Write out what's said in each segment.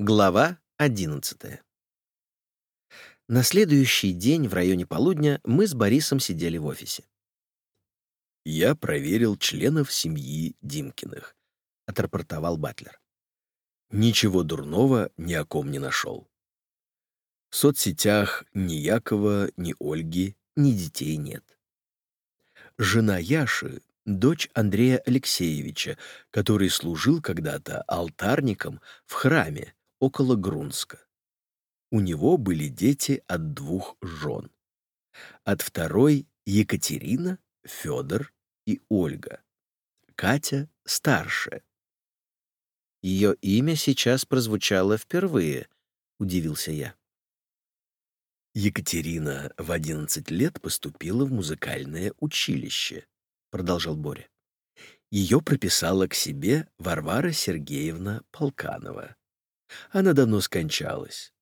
Глава 11 На следующий день в районе полудня мы с Борисом сидели в офисе. «Я проверил членов семьи Димкиных», — отрапортовал Батлер. «Ничего дурного ни о ком не нашел. В соцсетях ни Якова, ни Ольги, ни детей нет. Жена Яши — дочь Андрея Алексеевича, который служил когда-то алтарником в храме, около Грунска. У него были дети от двух жен. От второй — Екатерина, Федор и Ольга. Катя старшая. Ее имя сейчас прозвучало впервые, удивился я. Екатерина в 11 лет поступила в музыкальное училище, продолжал Боря. Ее прописала к себе Варвара Сергеевна Полканова. Она давно скончалась.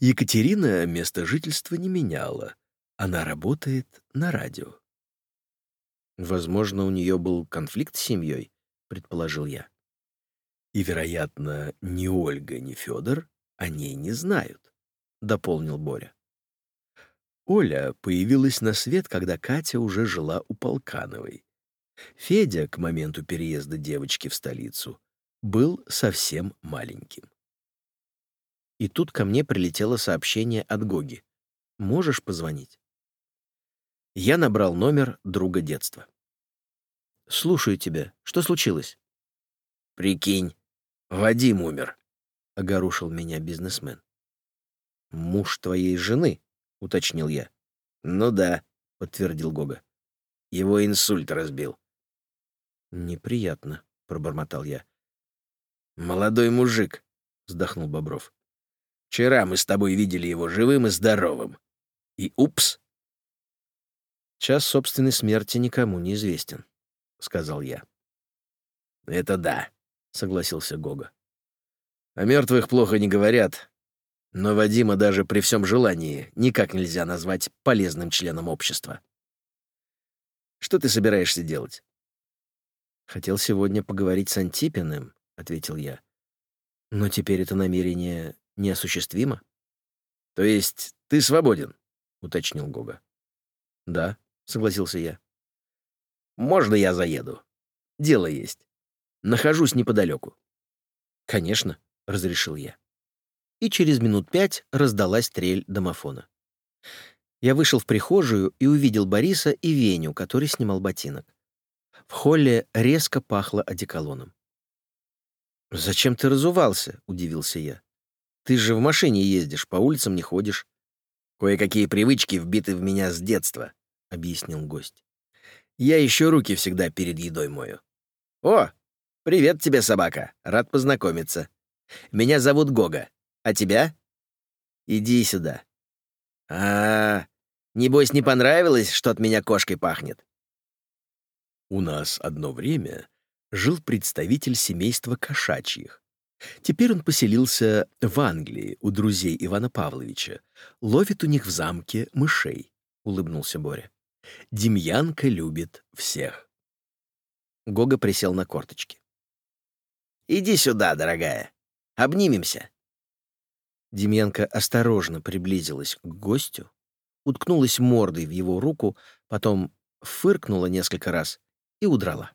Екатерина место жительства не меняла. Она работает на радио. Возможно, у нее был конфликт с семьей, предположил я. И, вероятно, ни Ольга, ни Федор о ней не знают, дополнил Боря. Оля появилась на свет, когда Катя уже жила у Полкановой. Федя к моменту переезда девочки в столицу был совсем маленьким. И тут ко мне прилетело сообщение от Гоги. «Можешь позвонить?» Я набрал номер друга детства. «Слушаю тебя. Что случилось?» «Прикинь, Вадим умер», — огорушил меня бизнесмен. «Муж твоей жены?» — уточнил я. «Ну да», — подтвердил Гога. «Его инсульт разбил». «Неприятно», — пробормотал я. «Молодой мужик», — вздохнул Бобров. «Вчера мы с тобой видели его живым и здоровым. И упс!» «Час собственной смерти никому не известен», — сказал я. «Это да», — согласился Гога. «О мертвых плохо не говорят, но Вадима даже при всем желании никак нельзя назвать полезным членом общества. Что ты собираешься делать?» «Хотел сегодня поговорить с Антипиным», — ответил я. «Но теперь это намерение неосуществимо». «То есть ты свободен?» — уточнил Гога. «Да», — согласился я. «Можно я заеду? Дело есть. Нахожусь неподалеку». «Конечно», — разрешил я. И через минут пять раздалась трель домофона. Я вышел в прихожую и увидел Бориса и Веню, который снимал ботинок. В холле резко пахло одеколоном. «Зачем ты разувался?» — удивился я. «Ты же в машине ездишь, по улицам не ходишь». «Кое-какие привычки вбиты в меня с детства», — объяснил гость. «Я еще руки всегда перед едой мою». «О, привет тебе, собака, рад познакомиться. Меня зовут Гога. А тебя? Иди сюда. А, -а, -а небось, не понравилось, что от меня кошкой пахнет? У нас одно время жил представитель семейства кошачьих. Теперь он поселился в Англии у друзей Ивана Павловича, ловит у них в замке мышей, — улыбнулся Боря. Демьянка любит всех. Гога присел на корточки. «Иди сюда, дорогая. Обнимемся». Демьянка осторожно приблизилась к гостю, уткнулась мордой в его руку, потом фыркнула несколько раз и удрала.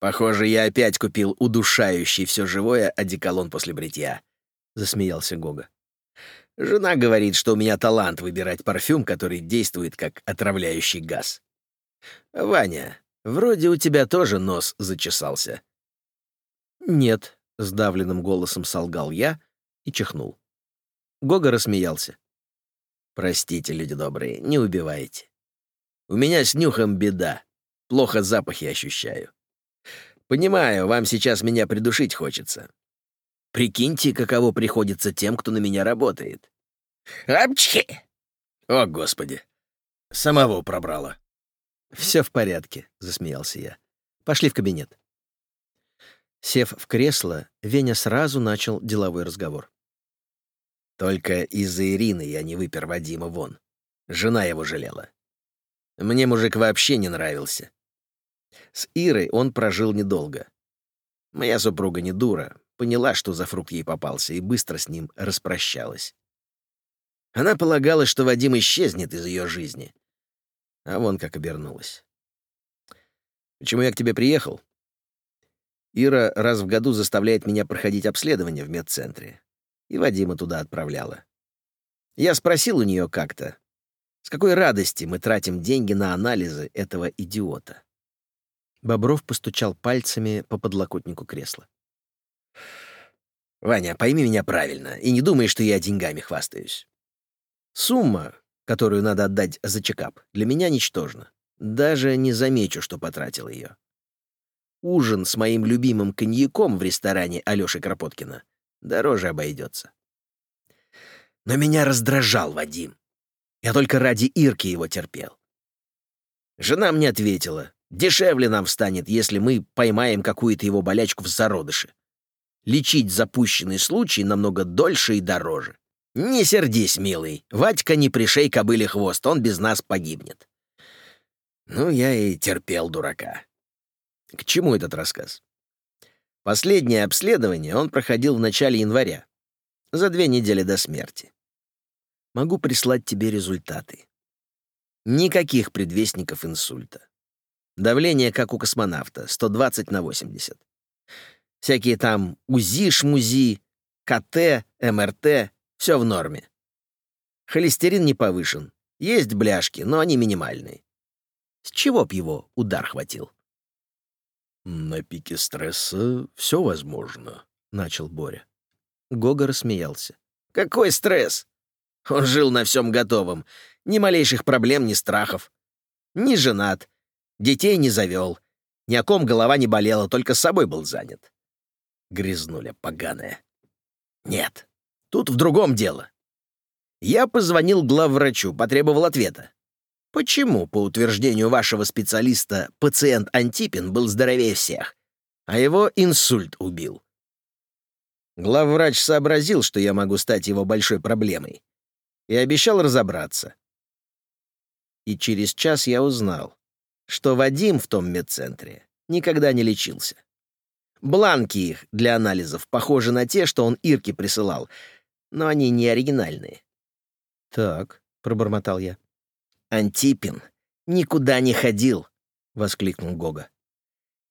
«Похоже, я опять купил удушающий все живое одеколон после бритья», — засмеялся Гога. «Жена говорит, что у меня талант выбирать парфюм, который действует как отравляющий газ. Ваня, вроде у тебя тоже нос зачесался». «Нет», — сдавленным голосом солгал я, и чихнул. Гога рассмеялся. «Простите, люди добрые, не убивайте. У меня с нюхом беда. Плохо запахи ощущаю. Понимаю, вам сейчас меня придушить хочется. Прикиньте, каково приходится тем, кто на меня работает. Апчхи! О, Господи! Самого пробрало. «Все в порядке», — засмеялся я. «Пошли в кабинет». Сев в кресло, Веня сразу начал деловой разговор. «Только из-за Ирины я не выпер Вадима вон. Жена его жалела. Мне мужик вообще не нравился. С Ирой он прожил недолго. Моя супруга не дура, поняла, что за фрукт ей попался, и быстро с ним распрощалась. Она полагала, что Вадим исчезнет из ее жизни. А вон как обернулась. Почему я к тебе приехал? Ира раз в году заставляет меня проходить обследование в медцентре. И Вадима туда отправляла. Я спросил у нее как-то, с какой радости мы тратим деньги на анализы этого идиота. Бобров постучал пальцами по подлокотнику кресла. «Ваня, пойми меня правильно и не думай, что я деньгами хвастаюсь. Сумма, которую надо отдать за чекап, для меня ничтожна. Даже не замечу, что потратил ее. Ужин с моим любимым коньяком в ресторане Алёши Кропоткина дороже обойдется. Но меня раздражал Вадим. Я только ради Ирки его терпел. Жена мне ответила, дешевле нам станет, если мы поймаем какую-то его болячку в зародыше. Лечить запущенный случай намного дольше и дороже. Не сердись, милый, Вадька не пришей кобыле хвост, он без нас погибнет. Ну, я и терпел дурака. К чему этот рассказ? Последнее обследование он проходил в начале января, за две недели до смерти. Могу прислать тебе результаты. Никаких предвестников инсульта. Давление, как у космонавта, 120 на 80. Всякие там УЗИ-шмузи, КТ, МРТ — все в норме. Холестерин не повышен. Есть бляшки, но они минимальные. С чего б его удар хватил? «На пике стресса все возможно», — начал Боря. Гога рассмеялся. «Какой стресс? Он жил на всем готовом. Ни малейших проблем, ни страхов. Не женат, детей не завел, ни о ком голова не болела, только с собой был занят. Грязнуля поганая. Нет, тут в другом дело. Я позвонил главврачу, потребовал ответа. Почему, по утверждению вашего специалиста, пациент Антипин был здоровее всех, а его инсульт убил? Главврач сообразил, что я могу стать его большой проблемой, и обещал разобраться. И через час я узнал, что Вадим в том медцентре никогда не лечился. Бланки их для анализов похожи на те, что он Ирке присылал, но они не оригинальные. «Так», — пробормотал я. «Антипин никуда не ходил», — воскликнул Гога.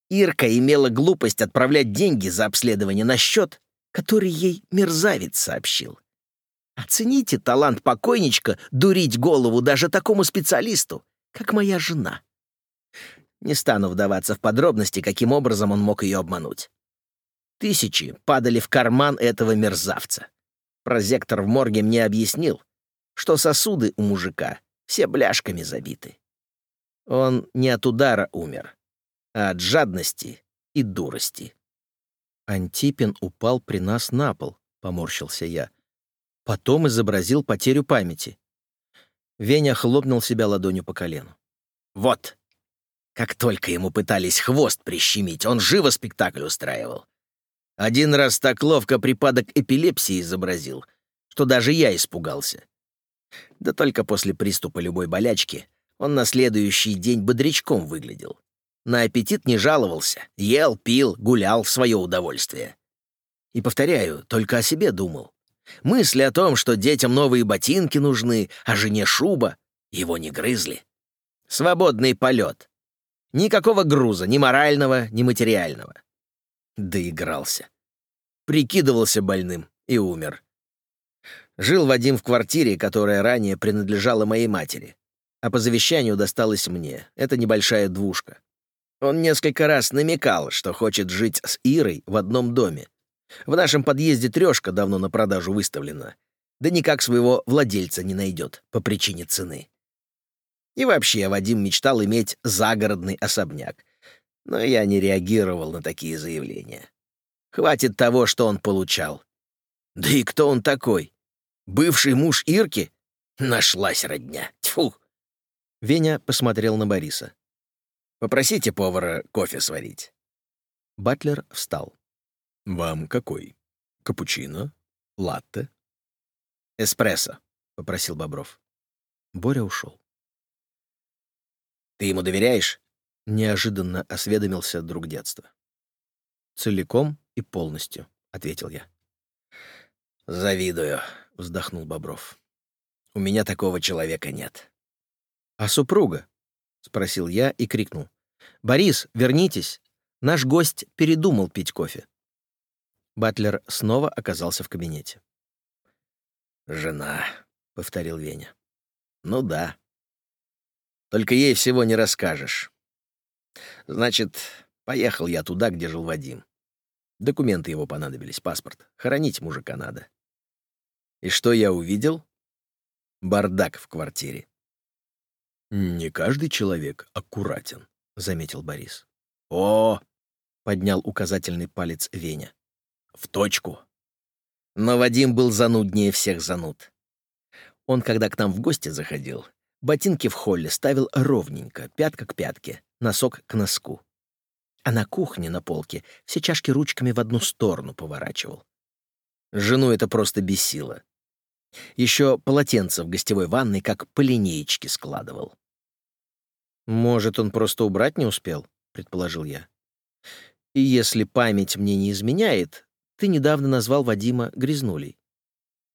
Ирка имела глупость отправлять деньги за обследование на счет, который ей мерзавец сообщил. Оцените талант покойничка дурить голову даже такому специалисту, как моя жена. Не стану вдаваться в подробности, каким образом он мог ее обмануть. Тысячи падали в карман этого мерзавца. Прозектор в морге мне объяснил, что сосуды у мужика все бляшками забиты. Он не от удара умер, а от жадности и дурости. Антипин упал при нас на пол, поморщился я. Потом изобразил потерю памяти. Веня хлопнул себя ладонью по колену. Вот. Как только ему пытались хвост прищемить, он живо спектакль устраивал. Один раз так ловко припадок эпилепсии изобразил, что даже я испугался. Да только после приступа любой болячки он на следующий день бодрячком выглядел. На аппетит не жаловался, ел, пил, гулял в свое удовольствие. И, повторяю, только о себе думал. Мысли о том, что детям новые ботинки нужны, а жене шуба, его не грызли. Свободный полет. Никакого груза, ни морального, ни материального. Доигрался. Прикидывался больным и умер. Жил Вадим в квартире, которая ранее принадлежала моей матери, а по завещанию досталась мне. Это небольшая двушка. Он несколько раз намекал, что хочет жить с Ирой в одном доме. В нашем подъезде трешка давно на продажу выставлена. Да никак своего владельца не найдет по причине цены. И вообще, Вадим мечтал иметь загородный особняк. Но я не реагировал на такие заявления. Хватит того, что он получал. Да и кто он такой? Бывший муж Ирки? Нашлась родня. Тьфу!» Веня посмотрел на Бориса. «Попросите повара кофе сварить». Батлер встал. «Вам какой? Капучино? Латте?» «Эспрессо», — попросил Бобров. Боря ушел. «Ты ему доверяешь?» — неожиданно осведомился друг детства. «Целиком и полностью», — ответил я. «Завидую», — вздохнул Бобров. «У меня такого человека нет». «А супруга?» — спросил я и крикнул. «Борис, вернитесь! Наш гость передумал пить кофе». Батлер снова оказался в кабинете. «Жена», — повторил Веня. «Ну да. Только ей всего не расскажешь. Значит, поехал я туда, где жил Вадим. Документы его понадобились, паспорт. Хоронить мужика надо. И что я увидел? Бардак в квартире. «Не каждый человек аккуратен», — заметил Борис. «О!» — поднял указательный палец Веня. «В точку!» Но Вадим был зануднее всех зануд. Он, когда к нам в гости заходил, ботинки в холле ставил ровненько, пятка к пятке, носок к носку. А на кухне на полке все чашки ручками в одну сторону поворачивал. Жену это просто бесило. Еще полотенце в гостевой ванной как по линеечке складывал. «Может, он просто убрать не успел?» — предположил я. «И если память мне не изменяет, ты недавно назвал Вадима грязнулей».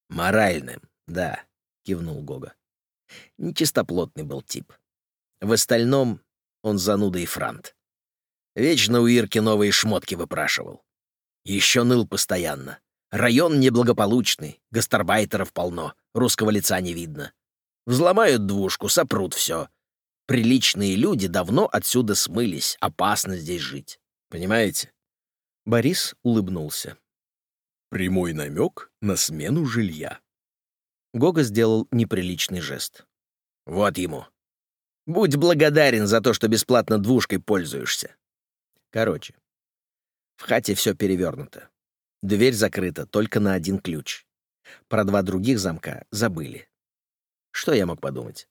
«Моральным, да», — кивнул Гога. Нечистоплотный был тип. В остальном он зануда и франт. Вечно у Ирки новые шмотки выпрашивал. Еще ныл постоянно. Район неблагополучный, гастарбайтеров полно, русского лица не видно. Взломают двушку, сопрут все. Приличные люди давно отсюда смылись, опасно здесь жить. Понимаете? Борис улыбнулся. Прямой намек на смену жилья. Гога сделал неприличный жест. Вот ему. Будь благодарен за то, что бесплатно двушкой пользуешься. Короче, в хате все перевернуто. Дверь закрыта только на один ключ. Про два других замка забыли. Что я мог подумать?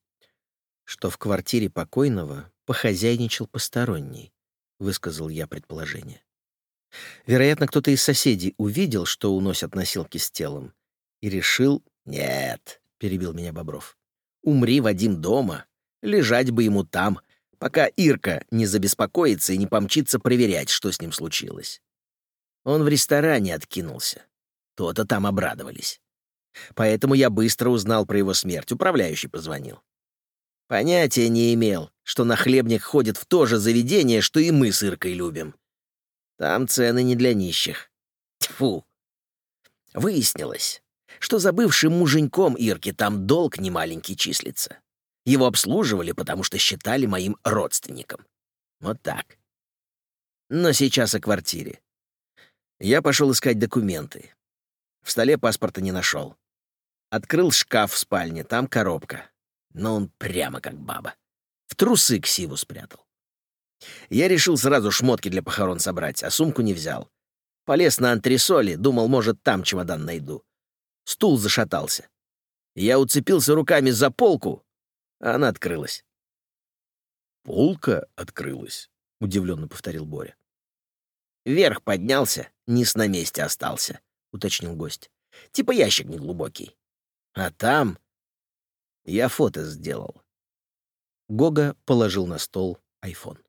Что в квартире покойного похозяйничал посторонний, высказал я предположение. Вероятно, кто-то из соседей увидел, что уносят носилки с телом, и решил... «Нет», — перебил меня Бобров. «Умри, Вадим, дома. Лежать бы ему там, пока Ирка не забеспокоится и не помчится проверять, что с ним случилось. Он в ресторане откинулся. То-то там обрадовались. Поэтому я быстро узнал про его смерть. Управляющий позвонил. Понятия не имел, что на хлебник ходит в то же заведение, что и мы с Иркой любим. Там цены не для нищих. Тьфу. Выяснилось, что за бывшим муженьком Ирки там долг немаленький числится. Его обслуживали, потому что считали моим родственником. Вот так. Но сейчас о квартире. Я пошел искать документы. В столе паспорта не нашел. Открыл шкаф в спальне, там коробка. Но он прямо как баба. В трусы ксиву спрятал. Я решил сразу шмотки для похорон собрать, а сумку не взял. Полез на антресоли, думал, может, там чемодан найду. Стул зашатался. Я уцепился руками за полку, а она открылась. «Полка открылась», — удивленно повторил Боря. Вверх поднялся, низ на месте остался, — уточнил гость. Типа ящик неглубокий. А там... Я фото сделал. Гога положил на стол айфон.